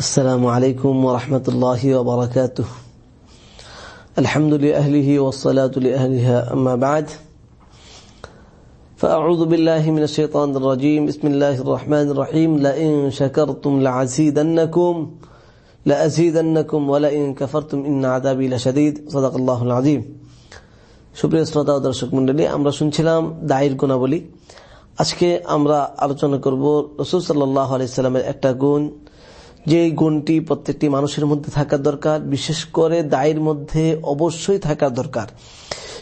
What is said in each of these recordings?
السلام عليكم ورحمة الله وبركاته الحمد لأهله والصلاة لأهلها أما بعد فأعوذ بالله من الشيطان الرجيم بسم الله الرحمن الرحيم لئن شكرتم لعزيدنكم لأزيدنكم ولئن كفرتم إن عذابي لشديد صدق الله العظيم সুপ্রিয় শ্রোতা ও দর্শক মন্ডলী আমরা শুনছিলাম দায়ের গুণাবলী আজকে আমরা আলোচনা করব রসুল সাল্লাহ আলাইস্লামের একটা গুণ যে গুণটি প্রত্যেকটি মানুষের মধ্যে থাকা দরকার, বিশেষ করে দায়ের মধ্যে অবশ্যই থাকা দরকার।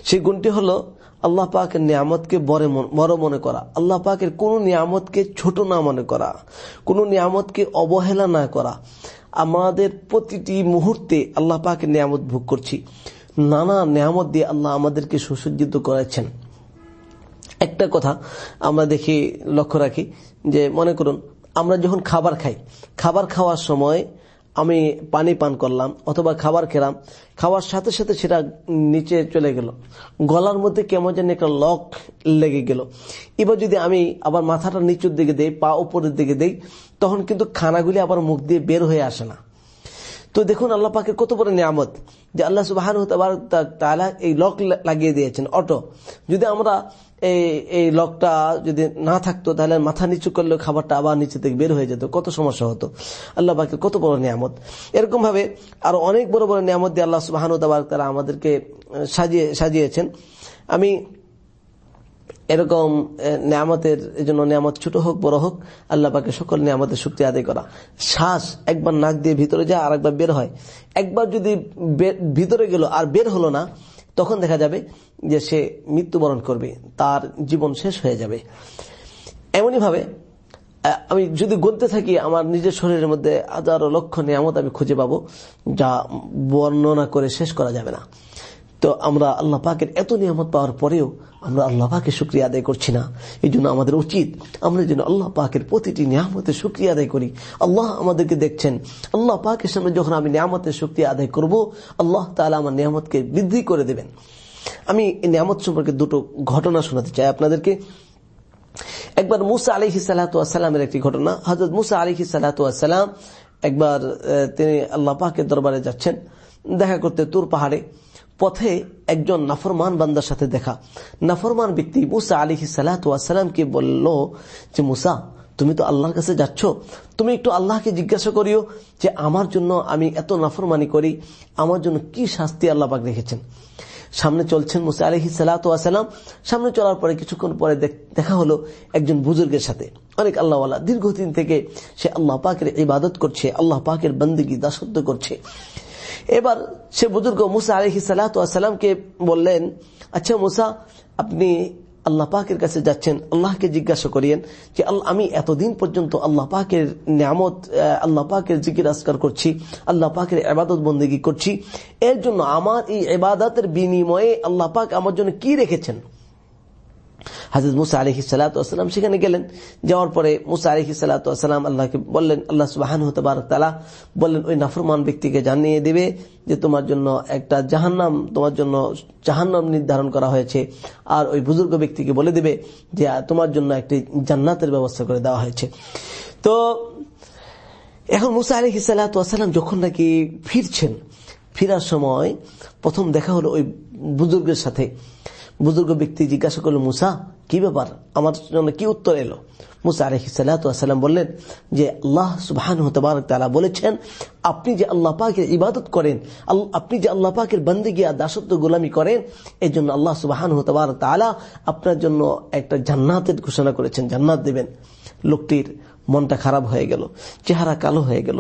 সেই গুণটি হলো আল্লাহ পাকের নিয়ামতকে বড় মনে করা। আল্লাহ পাকের কোন নিয়ামতকে ছোট না মনে করা। কোন নিয়ামতকে অবহেলা না করা। আমাদের প্রতিটি মুহূর্তে আল্লাহ পাকের নিয়ামত ভোগ করছি। নানা নিয়ামত দিয়ে আল্লাহ আমাদেরকে সুসজ্জিত করেছেন। একটা কথা আমরা দেখি, লক্ষ্য রাখি, যে মনে করুন আমরা যখন খাবার খাই, খাবার খাওয়ার সময় আমি পানি পান করলাম অথবা খাবার খেলাম, খাওয়ার সাথে সাথে সেটা নিচে চলে গেল। গলার মধ্যে কেমন যেন একটা লক লেগে গেল। এবার যদি আমি আবার মাথাটা নিচুর দিকে দেই, পা উপরের দিকে দেই, তখন কিন্তু খানাগুলি আবার মুখ দিয়ে বের হয়ে আসে না। তো দেখুন আল্লাহ পাকে কত বড় নিয়ামত যে আল্লাহ সুবাহ এই লক লাগিয়ে দিয়েছেন। অটো, যদি আমরা এই এই লকটা যদি না থাকতো তাহলে মাথা নিচু করলে খাবারটা আবার নিচে থেকে বের হয়ে যেত। কত সমস্যা হতো। আল্লাহ পাকের কত বড় নিয়ামত। এরকম ভাবে আরও অনেক বড় বড় নিয়ামত দিয়ে আল্লাহ সুবাহ তারা আমাদেরকে সাজিয়ে, সাজিয়েছেন। আমি এরকম নিয়ামতের জন্য নিয়ামত ছোট হোক, বড় হোক, আল্লাহ পাকে সকল নিয়ামতের শক্তি আদায় করা। শ্বাস একবার নাক দিয়ে ভিতরে যায় আর একবার বের হয়। একবার যদি ভিতরে গেল আর বের হলো না তখন দেখা যাবে যে সে মৃত্যুবরণ করবে, তার জীবন শেষ হয়ে যাবে। এমনইভাবে আমি যদি গুনতে থাকি, আমার নিজের শরীরের মধ্যে হাজারো লক্ষ নিয়ামত আমি খুঁজে পাবো, যা বর্ণনা করে শেষ করা যাবে না। তো আমরা আল্লাহ পাকের এত নিয়ামত পাওয়ার পরেও আমরা আল্লাহ পাকের শুক্রিয়া আদায় করছি না। এই জন্য আমাদের উচিত আমরা যেন আল্লাহ পাকের প্রতিটি নিয়ামতের শুক্রিয়া আদায় করি। আল্লাহ আমাদেরকে দেখছেন। আল্লাহ পাকের সামনে যখন আমি নিয়ামতের শুক্রিয়া আদায় করব, আল্লাহ তাহলে আমার নিয়ামতকে বৃদ্ধি করে দেবেন। আমি এই নিয়ামত সম্পর্কে দুটো ঘটনা শোনাতে চাই আপনাদেরকে। একবার মুসা আলিহি সালাতামের একটি ঘটনা। হজরত মুসা আলিহি সালাতাম একবার তিনি আল্লাহ পাকের দরবারে যাচ্ছেন দেখা করতে তুর পাহাড়ে। পথে একজন নাফরমান বান্দার সাথে দেখা। নাফরমান ব্যক্তি মুসা আলিহি সালাতামকে বলল যে, মুসা, তুমি তো আল্লাহর কাছে যাচ্ছ। তুমি একটু আল্লাহকে জিজ্ঞাসা করিও যে, আমার জন্য আমি এত নাফরমানি করি, আমার জন্য কি শাস্তি আল্লাহ পাক রেখেছেন? সামনে চলছেন মুসা আলহি সালাতাম সামনে চলার পরে কিছুক্ষণ পরে দেখা হলো একজন বুজুর্গের সাথে। অনেক আল্লাহওয়ালা। দীর্ঘদিন থেকে সে আল্লাহ পাকের ইবাদত করছে, আল্লাহ পাকের বন্দগি দাসত্ব করছে। এবার সে বুজুর্গ মুসা আলহি সালাতামকে বললেন আচ্ছা মুসা, আপনি আল্লাহ পাকের কাছে যাচ্ছেন, আল্লাহকে জিজ্ঞাসা করিয়েন যে আমি এতদিন পর্যন্ত আল্লাহ পাকের নিয়ামত আল্লাহ পাকের জিকির আসকার করছি, আল্লাহ পাকের এবাদত বন্দেগী করছি, এর জন্য আমার এই এবাদতের বিনিময়ে আল্লাহ পাক আমার জন্য কি রেখেছেন? হাজরত মুসা আলহি সালাতাম সেখানে গেলেন। যাওয়ার পরে মুসা আলহি সালাতাম আল্লাহকে বললেন, আল্লাহ সুবাহান তালা বললেন, ওই নাফরমান ব্যক্তিকে জানিয়ে দেবে যে তোমার জন্য একটা জাহান্নাম, তোমার জন্য জাহান্নাম নির্ধারণ করা হয়েছে। আর ওই বুজুর্গ ব্যক্তিকে বলে দেবে যে তোমার জন্য একটি জান্নাতের ব্যবস্থা করে দেওয়া হয়েছে। তো এখন মুসা আলহি সালাতাম যখন নাকি ফিরছেন, ফিরার সময় প্রথম দেখা হলো ওই বুজুর্গের সাথে। বুজুর্গ ব্যক্তি জিজ্ঞাসা করল, মুসা, কি ব্যাপার? আমার জন্য কি উত্তর এলো? মুসা আলহি সাল্লাম বললেন যে, আল্লাহ সুবাহান তালা বলেছেন, আপনি যে আল্লাহ পাকের ইবাদত করেন আপনি যে আল্লাহ পাকের বন্দিগিয়া দাসত্ব গোলামি করেন এই জন্য আল্লাহ সুবাহান তালা আপনার জন্য একটা জান্নাতের ঘোষণা করেছেন, জান্নাত দেবেন। লোকটির মনটা খারাপ হয়ে গেল, চেহারা কালো হয়ে গেল।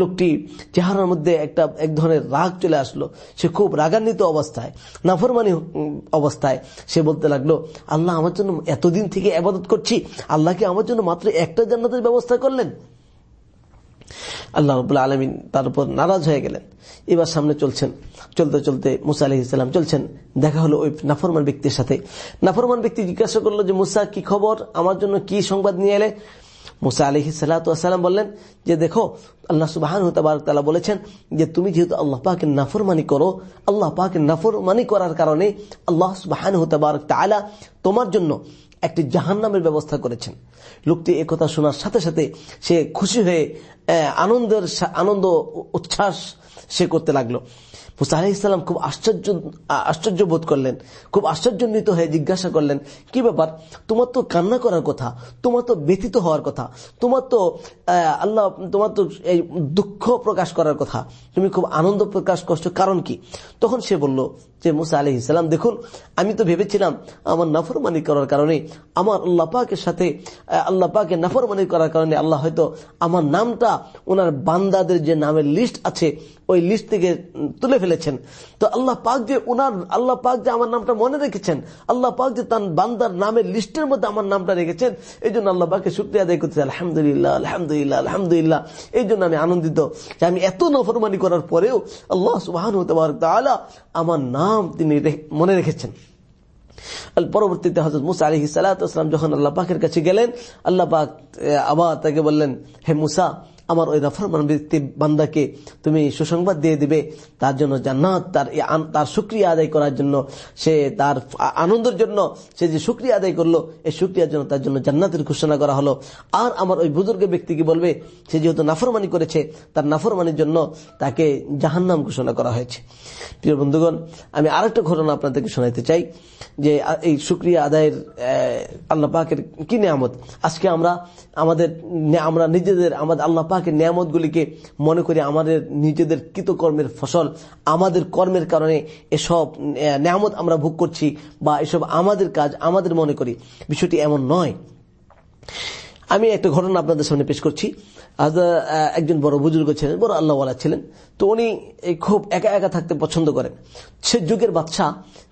লোকটি চেহারার মধ্যে একটা, এক ধরনের রাগ চলে আসলো। সে খুব রাগান্বিত অবস্থায়, নাফরমানি অবস্থায় সে বলতে লাগল, আল্লাহ আমার জন্য এতদিন থেকে আবাদত করছি আল্লাহকে আমার জন্য মাত্র একটা জান্নাতের ব্যবস্থা করলেন? আল্লাহ রবুল্লা আলমিন তার উপর নারাজ হয়ে গেলেন। এবার সামনে চলছেন, চলতে চলতে মুসা আলহ ইসলাম চলছেন, দেখা হলো ওই নাফরমান ব্যক্তির সাথে। নাফরমান ব্যক্তি জিজ্ঞাসা করল যে, মুসা, কি খবর? আমার জন্য কি সংবাদ নিয়ে এলে? মুসা আলহি সাল্লাম বললেন যে দেখো, আল্লাহ সুবাহান তালা বলেছেন যে তুমি যেহেতু আল্লাহ পাকের নাফরমানি করো, আল্লাহ পাকের নাফরমানি করার কারণে আল্লাহ সুবাহান তালা তোমার জন্য একটি জাহান নামের ব্যবস্থা করেছেন। লোকটি একথা শোনার সাথে সাথে সে খুশি হয়ে আনন্দের আনন্দ উচ্ছ্বাস সে করতে লাগল। মুসা ইসলাম খুব আশ্চর্য আশ্চর্য বোধ করলেন, খুব আশ্চর্যান্বিত হয়ে জিজ্ঞাসা করলেন, কি ব্যাপার? তোমার তো কান্না করার কথা, তোমার তো ব্যথিত হওয়ার কথা, তোমার তো আল্লাহ, তোমার তো এই দুঃখ প্রকাশ করার কথা, তুমি খুব আনন্দ প্রকাশ করছ, কারণ কি? তখন সে বলল যে, মুসা আলহ ইসলাম দেখুন, আমি তো ভেবেছিলাম আমার নাফরমানি করার কারণে, আমার আল্লাহ পাকের সাথে আল্লাহ পাকে নাফরমানি করার কারণে আল্লাহ হয়তো আমার নামটা ওনার বান্দাদের যে নামের লিস্ট আছে, ওই লিস্ট থেকে তুলে ফেলেছেন। তো আল্লাহ পাক যে ওনার আল্লাহ পাক যে আমার নামটা মনে রেখেছেন, আল্লাহ পাক যে তার বান্দার নামের লিস্টের মধ্যে আমার নামটা রেখেছেন এই জন্য আল্লাহ পাকে শুক্রিয়া আদায় করতে আলহামদুলিল্লাহ আলহামদুলিল্লাহ আলহামদুলিল্লাহ। এই জন্য আমি আনন্দিত যে আমি এত নফরমানি করার পরেও আল্লাহ সুবাহ আমার নাম তিনি মনে রেখেছেন। পরবর্তীতে হজরত মুসা আলহি যখন আল্লাহ পাকের কাছে গেলেন, আল্লাহ পাক আবার তাকে বললেন, হে মুসা আমার ওই নফরমান ব্যক্তি বান্দাকে তুমি সুসংবাদ দিয়ে দিবে, তার জন্য জান্নাত, তার তার সুক্রিয়া আদায় করার জন্য সে তার আনন্দের জন্য সে যে সুক্রিয়া আদায় করল, এই সুক্রিয়ার জন্য তার জন্য জান্নাতের ঘোষণা করা হলো। আর আমার ওই বুজুর্গ ব্যক্তিকে বলবে, সে যেহেতু নাফরমানি করেছে, তার নাফরমানির জন্য তাকে জাহান্নাম ঘোষণা করা হয়েছে। প্রিয় বন্ধুগণ, আমি আরেকটা ঘটনা আপনাদেরকে শোনাইতে চাই, যে এই সুক্রিয়া আদায়ের আল্লাহ পাকের কি নিয়ামত? আজকে আমরা আমাদের আমরা নিজেদের, আমাদের আল্লাহ পাকের নিয়ামত গুলিকে মনে করি আমাদের নিজেদের কৃতকর্মের ফসল, আমাদের কর্মের কারণে এসব নিয়ামত আমরা ভোগ করছি বা এসব আমাদের কাজ আমাদের মনে করি। বিষয়টি এমন নয়। আমি একটা ঘটনা আপনাদের সামনে পেশ করছি। একজন বড় বুজুর্গ ছিলেন, বড় আল্লাহওয়ালা ছিলেন। তো উনি খুব একা একা থাকতে পছন্দ করেন। সে যুগের বাচ্চা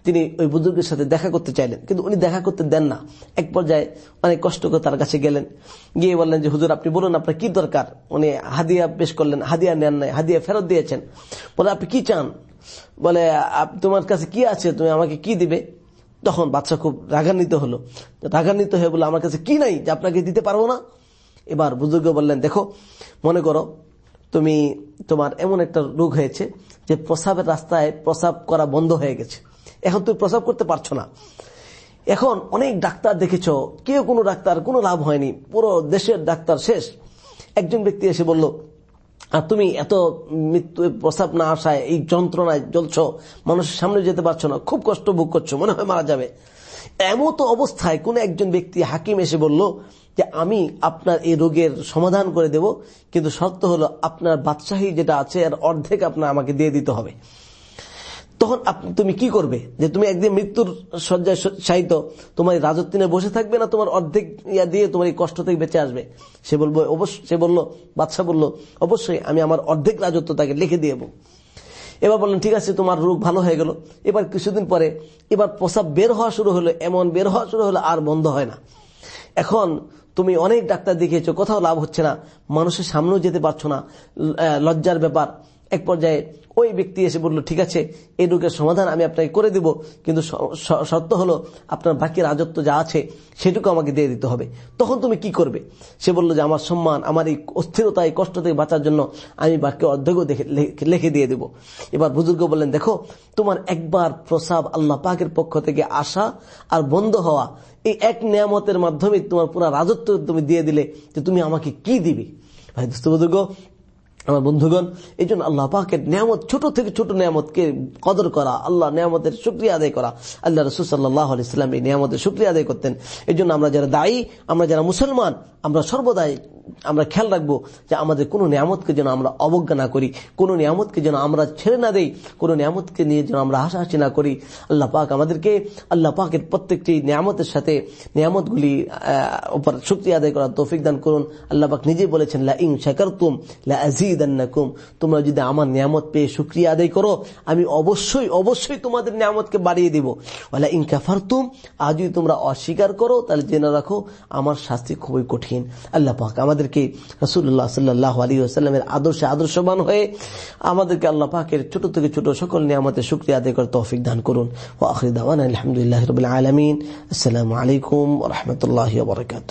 তিনি ওই বুজুর্গের সাথে দেখা করতে চাইলেন। কিন্তু উনি দেখা করতে দেন না। এক পর্যায়ে অনেক কষ্ট করে তার কাছে গেলেন। গিয়ে বললেন যে, হুজুর, আপনি বলুন আপনার কি দরকার? উনি হাদিয়া পেশ করলেন। হাদিয়া নেন নাই, হাদিয়া ফেরত দিয়েছেন। বলে, আপনি কি চান? বলে তোমার কাছে কি আছে? তুমি আমাকে কি দিবে? তখন বাচ্চা খুব রাগান্বিত হলো। রাগান্বিত হয়ে বলে আমার কাছে কি নাই যে আপনাকে দিতে পারব না? এবার বুজুর্গ বললেন, দেখো, মনে করো তুমি তোমার এমন একটা রোগ হয়েছে যে প্রসাবের রাস্তায় প্রসাব করা বন্ধ হয়ে গেছে। এখন তুমি প্রসাব করতে পারছ না। এখন অনেক ডাক্তার দেখেছ, কেউ কোনো ডাক্তার, কোনো লাভ হয়নি, পুরো দেশের ডাক্তার শেষ। একজন ব্যক্তি এসে বলল আর তুমি এত মৃত্যু প্রস্তাব না আসায়, এই যন্ত্রণায় জ্বলছ, মানুষের সামনে যেতে পারছ না, খুব কষ্ট ভোগ করছ, মনে হয় মারা যাবে। এমত অবস্থায় কোন একজন ব্যক্তি হাকিম এসে বলল যে, আমি আপনার এই রোগের সমাধান করে দেব, কিন্তু শর্ত হলো আপনার বাদশাহী যেটা আছে, এর অর্ধেক আপনার আমাকে দিয়ে দিতে হবে। তখন তুমি কি করবে? যে তুমি একদিন মৃত্যুর শয্যায় সাহিত তোমার রাজত্ব বসে থাকবে না, তোমার অর্ধেক ইয়া দিয়ে তোমার এই কষ্ট থেকে বেঁচে আসবে? সে বলব, অবশ্য, সে বলল বাদশাহ বলল, অবশ্যই আমি আমার অর্ধেক রাজত্ব তাকে লিখে দিয়ে এবার বললেন, ঠিক আছে, তোমার রোগ ভালো হয়ে গেল। এবার কিছুদিন পরে, এবার প্রসাব বের হওয়া শুরু হলো, এমন বের হওয়া শুরু হলো, আর বন্ধ হয় না। এখন তুমি অনেক ডাক্তার দেখিয়েছো, কোথাও লাভ হচ্ছে না। মানুষের সামনেও যেতে পারছ না লজ্জার ব্যাপার। এক পর্যায়ে ওই ব্যক্তি এসে বলল, ঠিক আছে, এই রোগের সমাধান আমি আপনাকে করে দিব, কিন্তু শর্ত হলো আপনার বাকি রাজত্ব যা আছে সেটুকু আমাকে দিয়ে দিতে হবে। তখন তুমি কি করবে? সে বলল যে, আমার সম্মান, আমার এই অস্থিরতা, এই কষ্ট থেকে বাঁচার জন্য আমি বাক্য অর্ধেক লিখে দিয়ে দেব। এবার বুজুর্গ বললেন, দেখো, তোমার একবার প্রসাব আল্লাহ পাকের পক্ষ থেকে আসা আর বন্ধ হওয়া, এই এক নিয়ামতের মাধ্যমে তোমার পুরো রাজত্ব তুমি দিয়ে দিলে যে তুমি আমাকে কি দিবে? ভাই, দোস্ত বুজুর্গ আমার বন্ধুগণ, এই জন্য আল্লাহ পাকের নিয়ামত, ছোট থেকে ছোট নিয়ামতকে কদর করা, আল্লাহ নিয়ামতের শুক্রিয়া আদায় করা। আল্লাহ রসুসাল্লাহ ইসলাম এই নিয়ামতের শুক্রিয়া আদায় করতেন। এই জন্য আমরা যারা দায়ী, আমরা যারা মুসলমান, আমরা সর্বদাই আমরা খেয়াল রাখব যে আমাদের কোনো নিয়ামতকে যেন আমরা অবজ্ঞা না করি, কোনো নিয়ামতকে যেন আমরা ছেড়ে না দেই, কোনো নিয়ামতকে নিয়ে যেন আমরা হাসাহাসি না করি। আল্লাহ পাক আমাদেরকে, আল্লাহ পাকের প্রত্যেকটি নিয়ামতের সাথে নিয়ামতগুলি উপর শক্তি আদায় করার তৌফিক দান করুন। আল্লাহ পাক নিজে বলেছেন, লা ইং শাকারতুম লা আজিদান্নাকুম তোমরা যদি আমার নিয়ামত পেয়ে শুক্রিয়া আদায় করো, আমি অবশ্যই অবশ্যই তোমাদের নিয়ামতকে বাড়িয়ে দিব। ওলা ইং কাফারতুম, আর যদি তোমরা অস্বীকার করো, তাহলে জেনে রাখো, আমার শাস্তি খুবই কঠিন। আল্লাহ পাক আমাদেরকে রসুল্লাহ সাল্লাহ আলী আসাল্লামের আদর্শে আদর্শবান হয়ে আমাদেরকে আল্লাহ পাকের ছোট থেকে ছোট সকল নিয়ে আমাদের শুক্রিয়া আদায় করে তৌফিক দান করুন। ও আলহামদুলিল্লাহ রবিল আলমিন। আসসালামু আলাইকুম রহমতুল্লাহ বরকাত